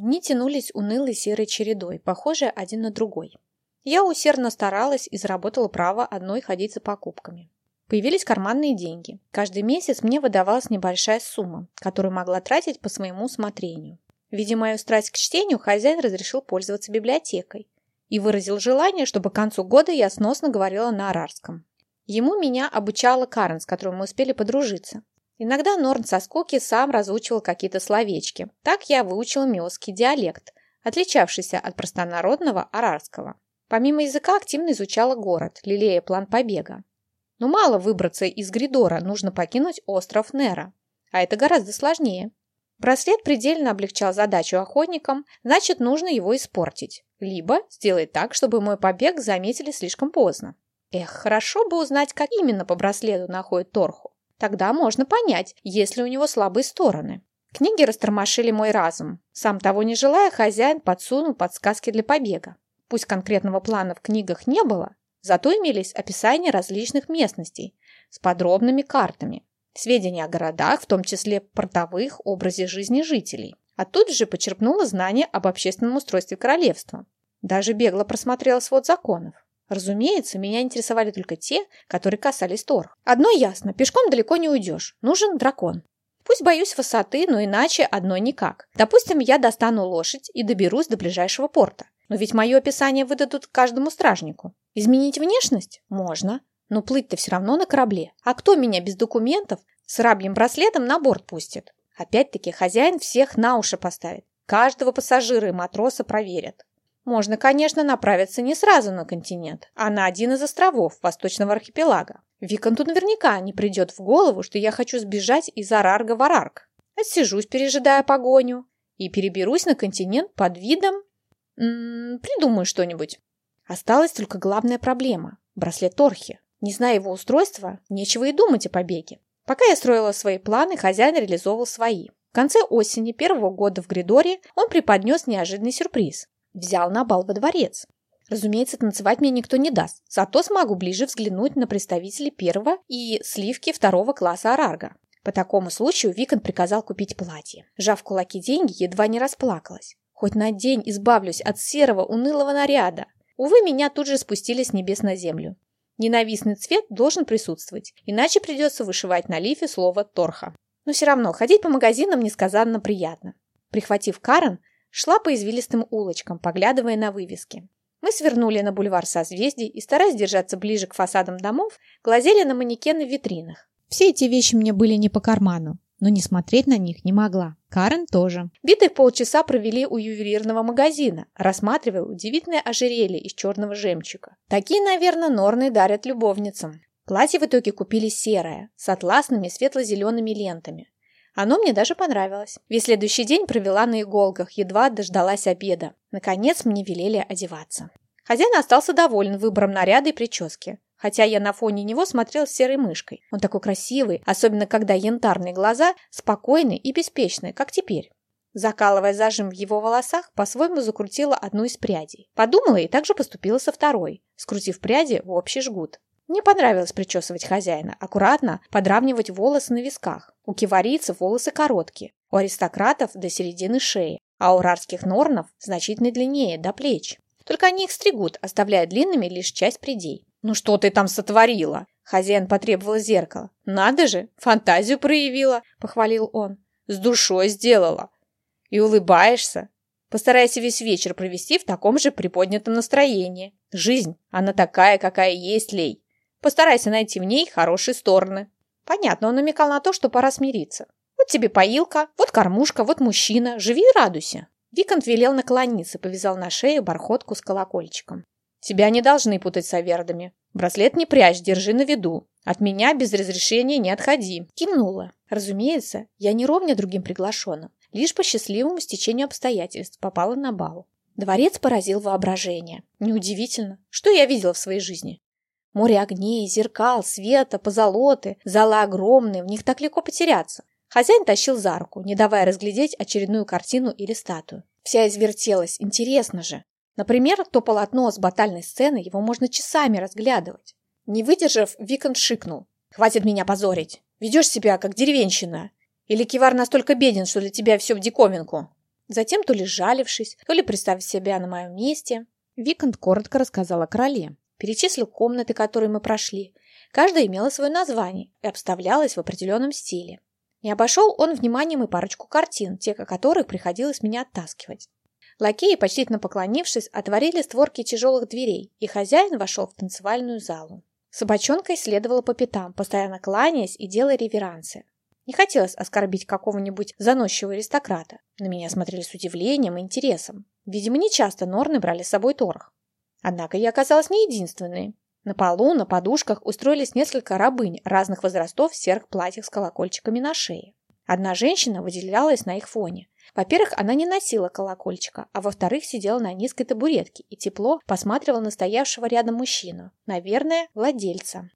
Дни тянулись унылой серой чередой, похожие один на другой. Я усердно старалась и заработала право одной ходить за покупками. Появились карманные деньги. Каждый месяц мне выдавалась небольшая сумма, которую могла тратить по своему усмотрению. Видя мою страсть к чтению, хозяин разрешил пользоваться библиотекой и выразил желание, чтобы к концу года я сносно говорила на арарском. Ему меня обучала Карен, с которой мы успели подружиться. Иногда Норн со скуки сам разучивал какие-то словечки. Так я выучила миосский диалект, отличавшийся от простонародного арарского. Помимо языка активно изучала город, лелея план побега. Но мало выбраться из Гридора, нужно покинуть остров Нера. А это гораздо сложнее. Браслет предельно облегчал задачу охотникам, значит, нужно его испортить. Либо сделать так, чтобы мой побег заметили слишком поздно. Эх, хорошо бы узнать, как именно по браслету находит Торху. Тогда можно понять, есть ли у него слабые стороны. Книги растормошили мой разум. Сам того не желая, хозяин подсунул подсказки для побега. Пусть конкретного плана в книгах не было, зато имелись описания различных местностей с подробными картами, сведения о городах, в том числе портовых, образе жизни жителей. А тут же почерпнула знания об общественном устройстве королевства. Даже бегло просмотрела свод законов. Разумеется, меня интересовали только те, которые касались торг. Одно ясно, пешком далеко не уйдешь. Нужен дракон. Пусть боюсь высоты, но иначе одно никак. Допустим, я достану лошадь и доберусь до ближайшего порта. Но ведь мое описание выдадут каждому стражнику. Изменить внешность? Можно. Но плыть-то все равно на корабле. А кто меня без документов с рабьим браслетом на борт пустит? Опять-таки, хозяин всех на уши поставит. Каждого пассажира и матроса проверят. Можно, конечно, направиться не сразу на континент, а на один из островов Восточного архипелага. Виконту наверняка не придет в голову, что я хочу сбежать из Арарга в Арарг. Отсижусь, пережидая погоню, и переберусь на континент под видом... М -м, придумаю что-нибудь. Осталась только главная проблема – браслет Торхи. Не зная его устройства, нечего и думать о побеге. Пока я строила свои планы, хозяин реализовывал свои. В конце осени первого года в Гридоре он преподнес неожиданный сюрприз. Взял на бал во дворец. Разумеется, танцевать мне никто не даст, зато смогу ближе взглянуть на представителей первого и сливки второго класса Арарга. По такому случаю Викон приказал купить платье. Жав кулаки деньги, едва не расплакалась. Хоть на день избавлюсь от серого, унылого наряда. Увы, меня тут же спустили с небес на землю. Ненавистный цвет должен присутствовать, иначе придется вышивать на лифе слово «торха». Но все равно ходить по магазинам несказанно приятно. Прихватив Карен, Шла по извилистым улочкам, поглядывая на вывески. Мы свернули на бульвар созвездий и, стараясь держаться ближе к фасадам домов, глазели на манекены в витринах. Все эти вещи мне были не по карману, но не смотреть на них не могла. Карен тоже. Битых полчаса провели у ювелирного магазина, рассматривая удивительное ожерелье из черного жемчуга. Такие, наверное, норны дарят любовницам. Платье в итоге купили серое, с атласными светло-зелеными лентами. Оно мне даже понравилось. Весь следующий день провела на иголках, едва дождалась обеда. Наконец мне велели одеваться. Хозяин остался доволен выбором наряда и прически. Хотя я на фоне него смотрела серой мышкой. Он такой красивый, особенно когда янтарные глаза спокойны и беспечны, как теперь. Закалывая зажим в его волосах, по-своему закрутила одну из прядей. Подумала и также поступила со второй, скрутив пряди в общий жгут. Мне понравилось причесывать хозяина, аккуратно подравнивать волосы на висках. У киварийцев волосы короткие, у аристократов до середины шеи, а у рарских норнов значительно длиннее, до плеч. Только они их стригут, оставляя длинными лишь часть придей. «Ну что ты там сотворила?» Хозяин потребовал зеркала. «Надо же, фантазию проявила», — похвалил он. «С душой сделала. И улыбаешься. Постарайся весь вечер провести в таком же приподнятом настроении. Жизнь, она такая, какая есть, Лей. Постарайся найти в ней хорошие стороны. Понятно, он намекал на то, что пора смириться. Вот тебе поилка, вот кормушка, вот мужчина. Живи и радуйся. Викант велел наклониться, повязал на шею бархотку с колокольчиком. Тебя не должны путать с авердами. Браслет не прячь, держи на виду. От меня без разрешения не отходи. Кивнула. Разумеется, я не ровня другим приглашенным. Лишь по счастливому стечению обстоятельств попала на бал. Дворец поразил воображение. Неудивительно. Что я видела в своей жизни? Море огней, зеркал, света, позолоты, залы огромные, в них так легко потеряться. Хозяин тащил за руку, не давая разглядеть очередную картину или статую. Вся извертелась, интересно же. Например, то полотно с батальной сцены, его можно часами разглядывать. Не выдержав, Викон шикнул. «Хватит меня позорить! Ведешь себя, как деревенщина! Или кивар настолько беден, что для тебя все в диковинку?» Затем то ли жалившись, то ли представив себя на моем месте, Викант коротко рассказал о короле, перечислил комнаты, которые мы прошли. Каждая имела свое название и обставлялась в определенном стиле. Не обошел он вниманием и парочку картин, те о которых приходилось меня оттаскивать. Лакеи, почтительно поклонившись, отворили створки тяжелых дверей, и хозяин вошел в танцевальную залу. Собачонка следовала по пятам, постоянно кланяясь и делая реверансы. Не хотелось оскорбить какого-нибудь заносчивого аристократа. На меня смотрели с удивлением и интересом. Видимо, не часто норны брали с собой торг. Однако я оказалась не единственной. На полу, на подушках устроились несколько рабынь разных возрастов в серых платьях с колокольчиками на шее. Одна женщина выделялась на их фоне. Во-первых, она не носила колокольчика, а во-вторых, сидела на низкой табуретке и тепло посматривала на стоявшего рядом мужчину, наверное, владельца.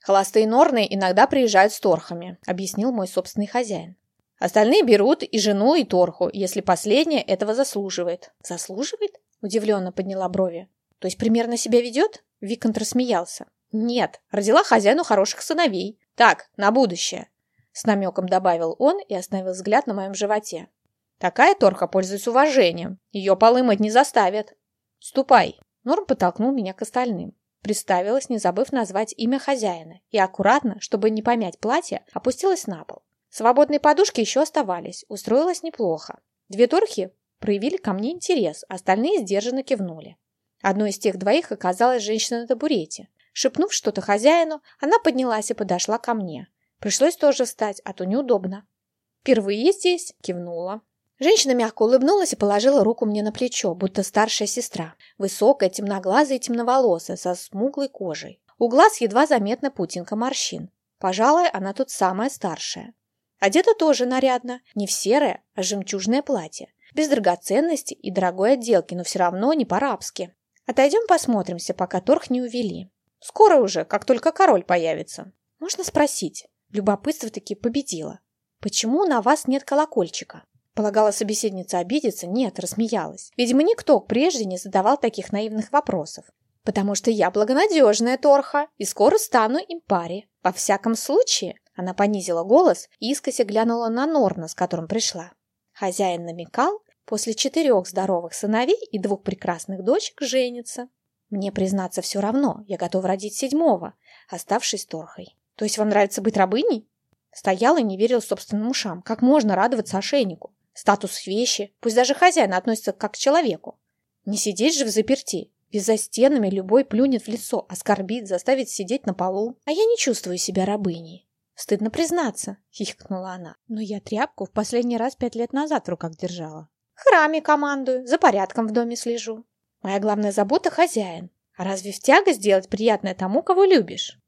«Холостые норны иногда приезжают с торхами», — объяснил мой собственный хозяин. «Остальные берут и жену, и торху, если последняя этого заслуживает». «Заслуживает?» — удивленно подняла брови. «То есть примерно себя ведет?» — Виконт рассмеялся. «Нет, родила хозяину хороших сыновей. Так, на будущее». С намеком добавил он и остановил взгляд на моем животе. Такая торха пользуется уважением. Ее полымать не заставят. Ступай. Норм подтолкнул меня к остальным. Приставилась, не забыв назвать имя хозяина, и аккуратно, чтобы не помять платье, опустилась на пол. Свободные подушки еще оставались, устроилась неплохо. Две торхи проявили ко мне интерес, остальные сдержанно кивнули. Одной из тех двоих оказалась женщина на табурете. Шепнув что-то хозяину, она поднялась и подошла ко мне. Пришлось тоже встать, а то неудобно. «Впервые здесь?» – кивнула. Женщина мягко улыбнулась и положила руку мне на плечо, будто старшая сестра. Высокая, темноглазая и темноволосая, со смуглой кожей. У глаз едва заметна путинка морщин. Пожалуй, она тут самая старшая. Одета тоже нарядно, не в серое, а жемчужное платье. Без драгоценностей и дорогой отделки, но все равно не по-рабски. Отойдем посмотримся, пока торг не увели. Скоро уже, как только король появится. Можно спросить. Любопытство таки победило. Почему на вас нет колокольчика? Полагала собеседница обидеться? Нет, рассмеялась. Видимо, никто прежде не задавал таких наивных вопросов. «Потому что я благонадежная торха и скоро стану им паре. Во всяком случае...» Она понизила голос и искося глянула на Норна, с которым пришла. Хозяин намекал, после четырех здоровых сыновей и двух прекрасных дочек женится. Мне, признаться, все равно, я готова родить седьмого, оставшись торхой. То есть вам нравится быть рабыней? Стояла и не верила собственным ушам. Как можно радоваться ошейнику? статус вещи, пусть даже хозяин относится как к человеку. Не сидеть же в заперти, ведь за стенами любой плюнет в лицо, оскорбит, заставит сидеть на полу. А я не чувствую себя рабыней. Стыдно признаться, хихикнула она. Но я тряпку в последний раз пять лет назад в руках держала. В храме командую, за порядком в доме слежу. Моя главная забота — хозяин. А разве в тяга сделать приятное тому, кого любишь?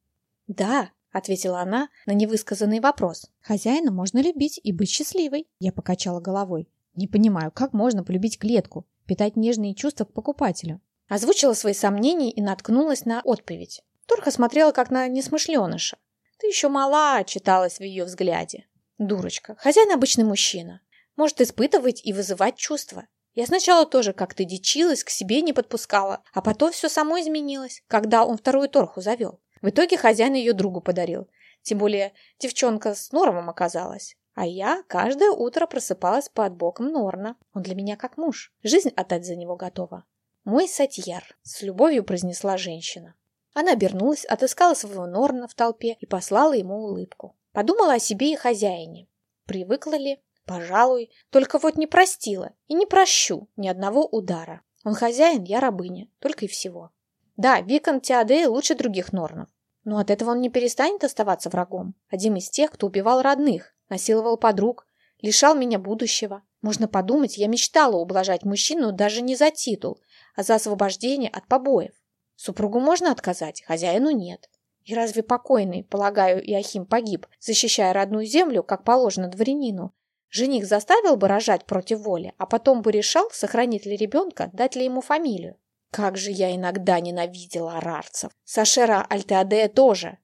Да, — ответила она на невысказанный вопрос. «Хозяина можно любить и быть счастливой», — я покачала головой. «Не понимаю, как можно полюбить клетку, питать нежные чувства к покупателю?» Озвучила свои сомнения и наткнулась на отповедь. Торха смотрела, как на несмышленыша. «Ты еще мала», — читалась в ее взгляде. «Дурочка, хозяин обычный мужчина. Может испытывать и вызывать чувства. Я сначала тоже как-то дичилась, к себе не подпускала, а потом все само изменилось, когда он вторую торху завел. В итоге хозяин ее другу подарил. Тем более девчонка с Норовом оказалась. А я каждое утро просыпалась под боком Норна. Он для меня как муж. Жизнь отдать за него готова. «Мой сатьяр», — с любовью произнесла женщина. Она обернулась, отыскала своего Норна в толпе и послала ему улыбку. Подумала о себе и хозяине. Привыкла ли? Пожалуй. Только вот не простила и не прощу ни одного удара. Он хозяин, я рабыня. Только и всего. Да, Викон Теодей лучше других Норнов. Но от этого он не перестанет оставаться врагом. Один из тех, кто убивал родных, насиловал подруг, лишал меня будущего. Можно подумать, я мечтала ублажать мужчину даже не за титул, а за освобождение от побоев. Супругу можно отказать, хозяину нет. И разве покойный, полагаю, Иохим погиб, защищая родную землю, как положено дворянину? Жених заставил бы рожать против воли, а потом бы решал, сохранить ли ребенка, дать ли ему фамилию. Как же я иногда ненавидела арарцев. Сашера Альтеадея тоже.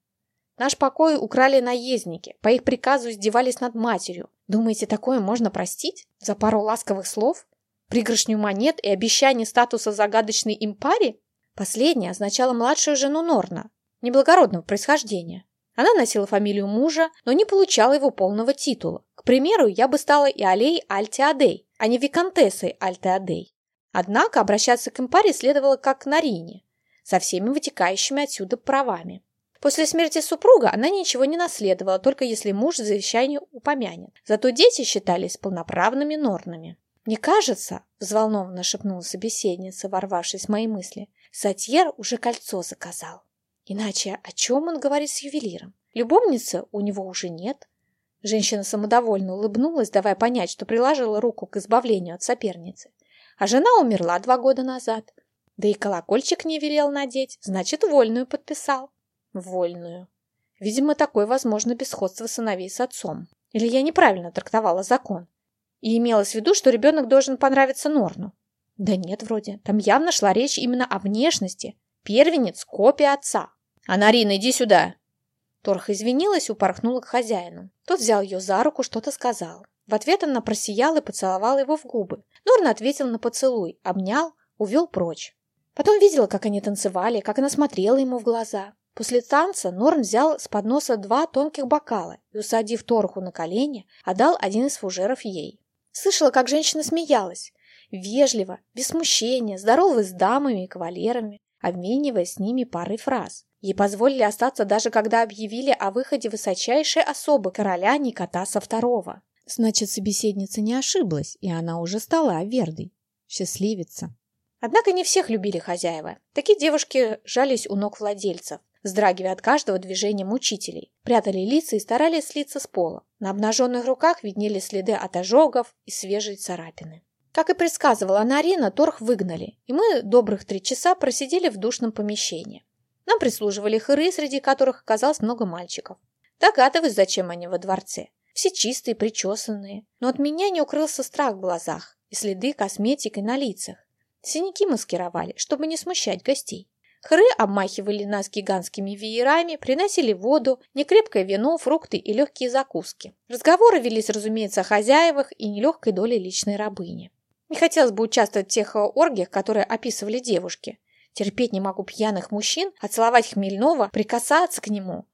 Наш покой украли наездники. По их приказу издевались над матерью. Думаете, такое можно простить? За пару ласковых слов? Пригоршню монет и обещание статуса загадочной импари? Последнее означало младшую жену Норна, неблагородного происхождения. Она носила фамилию мужа, но не получала его полного титула. К примеру, я бы стала и Алей Альтеадей, а не Викантессой Альтеадей. Однако обращаться к импаре следовало как к Нарине, со всеми вытекающими отсюда правами. После смерти супруга она ничего не наследовала, только если муж в упомянет. Зато дети считались полноправными норнами. «Мне кажется», — взволнованно шепнула собеседница, ворвавшись в мои мысли, «Сатьер уже кольцо заказал. Иначе о чем он говорит с ювелиром? Любовницы у него уже нет». Женщина самодовольно улыбнулась, давая понять, что приложила руку к избавлению от соперницы. А жена умерла два года назад. Да и колокольчик не велел надеть, значит, вольную подписал. Вольную. Видимо, такое возможно без сходства сыновей с отцом. Или я неправильно трактовала закон. И имелось в виду, что ребенок должен понравиться Норну. Да нет, вроде. Там явно шла речь именно о внешности. Первенец – копия отца. «Анарина, иди сюда!» Торха извинилась и упорхнула к хозяину. Тот взял ее за руку, что-то сказал. В ответ она просияла и поцеловала его в губы. Норна ответил на поцелуй, обнял, увел прочь. Потом видела, как они танцевали, как она смотрела ему в глаза. После танца Норн взял с подноса два тонких бокала и, усадив Торху на колени, отдал один из фужеров ей. Слышала, как женщина смеялась, вежливо, без смущения, здоровалась с дамами и кавалерами, обмениваясь с ними парой фраз. Ей позволили остаться даже когда объявили о выходе высочайшей особы короля Никотаса II. Значит, собеседница не ошиблась, и она уже стала Авердой. Счастливица. Однако не всех любили хозяева. Такие девушки жались у ног владельцев, вздрагивая от каждого движения мучителей, прятали лица и старались слиться с пола. На обнаженных руках виднели следы от ожогов и свежие царапины. Как и предсказывала Нарина, торг выгнали, и мы добрых три часа просидели в душном помещении. Нам прислуживали хыры, среди которых оказалось много мальчиков. Догадываюсь, зачем они во дворце. Все чистые, причесанные. Но от меня не укрылся страх в глазах и следы косметики на лицах. Синяки маскировали, чтобы не смущать гостей. Хры обмахивали нас гигантскими веерами, приносили воду, некрепкое вино, фрукты и легкие закуски. Разговоры велись, разумеется, о хозяевах и нелегкой доле личной рабыни. Не хотелось бы участвовать в тех оргиях, которые описывали девушки. Терпеть не могу пьяных мужчин, а целовать хмельного, прикасаться к нему.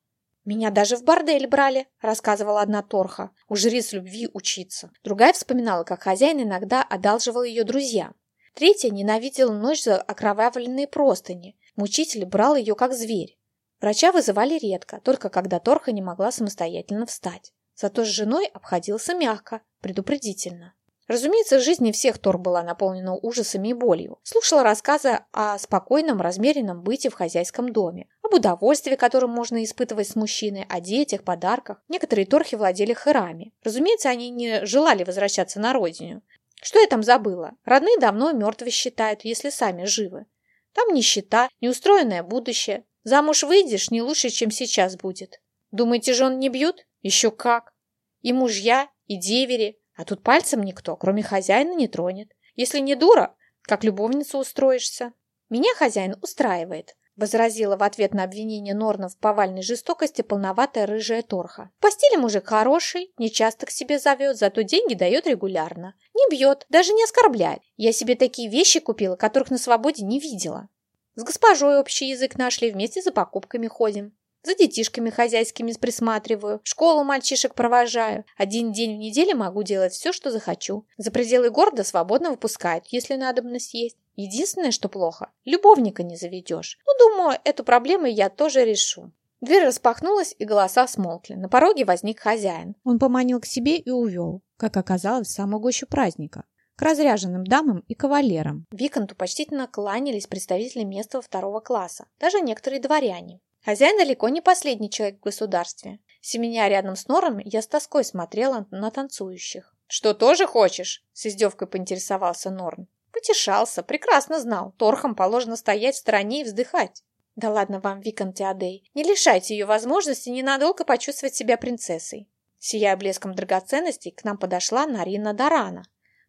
«Меня даже в бордель брали», — рассказывала одна торха. «У жриц любви учиться». Другая вспоминала, как хозяин иногда одалживал ее друзьям. Третья ненавидела ночь за окровавленные простыни. Мучитель брал ее как зверь. Врача вызывали редко, только когда торха не могла самостоятельно встать. Зато с женой обходился мягко, предупредительно. Разумеется, жизнь не всех Тор была наполнена ужасами и болью. Слушала рассказы о спокойном, размеренном быте в хозяйском доме, об удовольствии, которое можно испытывать с мужчиной, о детях, подарках. Некоторые торхи владели хырами. Разумеется, они не желали возвращаться на родину. Что я там забыла? Родные давно мертвы считают, если сами живы. Там нищета, неустроенное будущее. Замуж выйдешь, не лучше, чем сейчас будет. Думаете, жен не бьют? Еще как. И мужья, и девери, а тут пальцем никто, кроме хозяина, не тронет. Если не дура, как любовницу устроишься. Меня хозяин устраивает, возразила в ответ на обвинение Норна в повальной жестокости полноватая рыжая торха. В постели мужик хороший, не часто к себе зовет, зато деньги дает регулярно. Не бьет, даже не оскорбляет. Я себе такие вещи купила, которых на свободе не видела. С госпожой общий язык нашли, вместе за покупками ходим. За детишками хозяйскими присматриваю, школу мальчишек провожаю. Один день в неделю могу делать все, что захочу. За пределы города свободно выпускают, если надобность есть. Единственное, что плохо, любовника не заведешь. Ну, думаю, эту проблему я тоже решу. Дверь распахнулась, и голоса смолкли. На пороге возник хозяин. Он поманил к себе и увел, как оказалось, в самую гущу праздника к разряженным дамам и кавалерам. Виконту почтительно кланялись представители местного второго класса, даже некоторые дворяне. Хозяин далеко не последний человек в государстве. Семеня рядом с Нором, я с тоской смотрела на танцующих. «Что, тоже хочешь?» – с издевкой поинтересовался Норн. Потешался, прекрасно знал. Торхам положено стоять в стороне и вздыхать. Да ладно вам, Викон Теодей, не лишайте ее возможности ненадолго почувствовать себя принцессой. Сияя блеском драгоценностей, к нам подошла Нарина Дарана.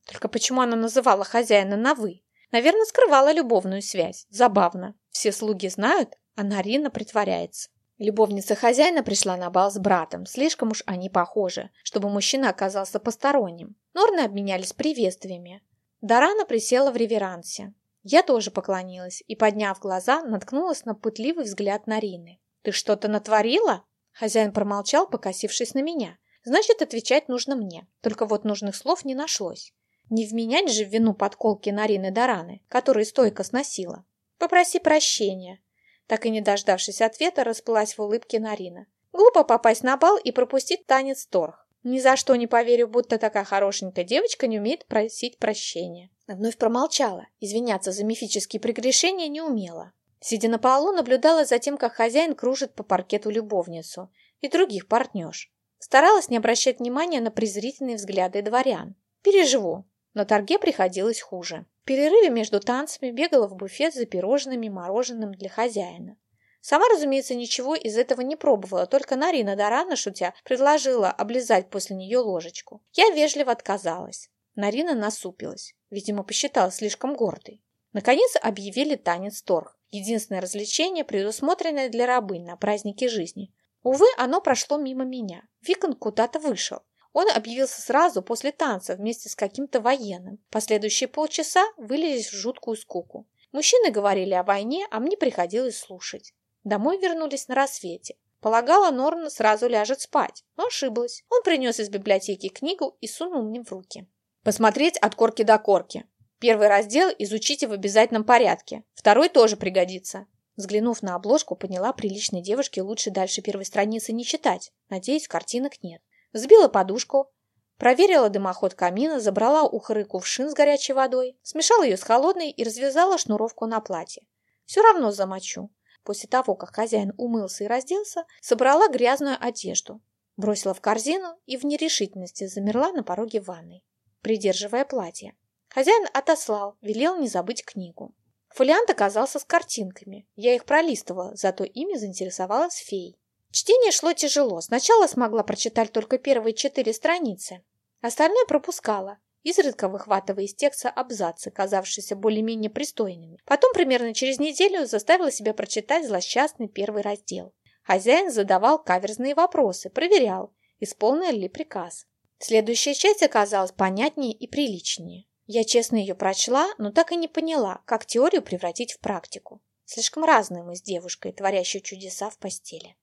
Только почему она называла хозяина на «вы»? Наверное, скрывала любовную связь. Забавно. Все слуги знают, а Нарина притворяется. Любовница хозяина пришла на бал с братом, слишком уж они похожи, чтобы мужчина оказался посторонним. Норны обменялись приветствиями. Дарана присела в реверансе. Я тоже поклонилась и, подняв глаза, наткнулась на пытливый взгляд Нарины. «Ты что-то натворила?» Хозяин промолчал, покосившись на меня. Значит, отвечать нужно мне. Только вот нужных слов не нашлось. Не вменять же в вину подколки Нарины Дараны, которые стойко сносила. Попроси прощения. Так и не дождавшись ответа, расплылась в улыбке Нарина. Глупо попасть на бал и пропустить танец торг. Ни за что не поверю, будто такая хорошенькая девочка не умеет просить прощения. Вновь промолчала. Извиняться за мифические прегрешения не умела. Сидя на полу, наблюдала за тем, как хозяин кружит по паркету любовницу и других партнерш. Старалась не обращать внимания на презрительные взгляды дворян. Переживу. На торге приходилось хуже. В перерыве между танцами бегала в буфет за пирожными и мороженым для хозяина. Сама, разумеется, ничего из этого не пробовала, только Нарина Дарана, шутя, предложила облизать после нее ложечку. Я вежливо отказалась. Нарина насупилась, видимо, посчитала слишком гордой. Наконец объявили танец торг. Единственное развлечение, предусмотренное для рабынь на празднике жизни. Увы, оно прошло мимо меня. Викон куда-то вышел. Он объявился сразу после танца вместе с каким-то военным. Последующие полчаса вылились в жуткую скуку. Мужчины говорили о войне, а мне приходилось слушать. Домой вернулись на рассвете. Полагала, Норн сразу ляжет спать, но ошиблась. Он принес из библиотеки книгу и сунул мне в руки. Посмотреть от корки до корки. Первый раздел изучите в обязательном порядке. Второй тоже пригодится. Взглянув на обложку, поняла, приличной девушке лучше дальше первой страницы не читать. Надеюсь, картинок нет. Взбила подушку, проверила дымоход камина, забрала у хоры кувшин с горячей водой, смешала ее с холодной и развязала шнуровку на платье. Все равно замочу. После того, как хозяин умылся и разделся, собрала грязную одежду, бросила в корзину и в нерешительности замерла на пороге ванной, придерживая платье. Хозяин отослал, велел не забыть книгу. Фолиант оказался с картинками. Я их пролистывала, зато ими заинтересовалась фей. Чтение шло тяжело. Сначала смогла прочитать только первые четыре страницы. Остальное пропускала, изредка выхватывая из текста абзацы, казавшиеся более-менее пристойными. Потом примерно через неделю заставила себя прочитать злосчастный первый раздел. Хозяин задавал каверзные вопросы, проверял, исполнил ли приказ. Следующая часть оказалась понятнее и приличнее. Я честно ее прочла, но так и не поняла, как теорию превратить в практику. Слишком разные мы с девушкой, творящей чудеса в постели.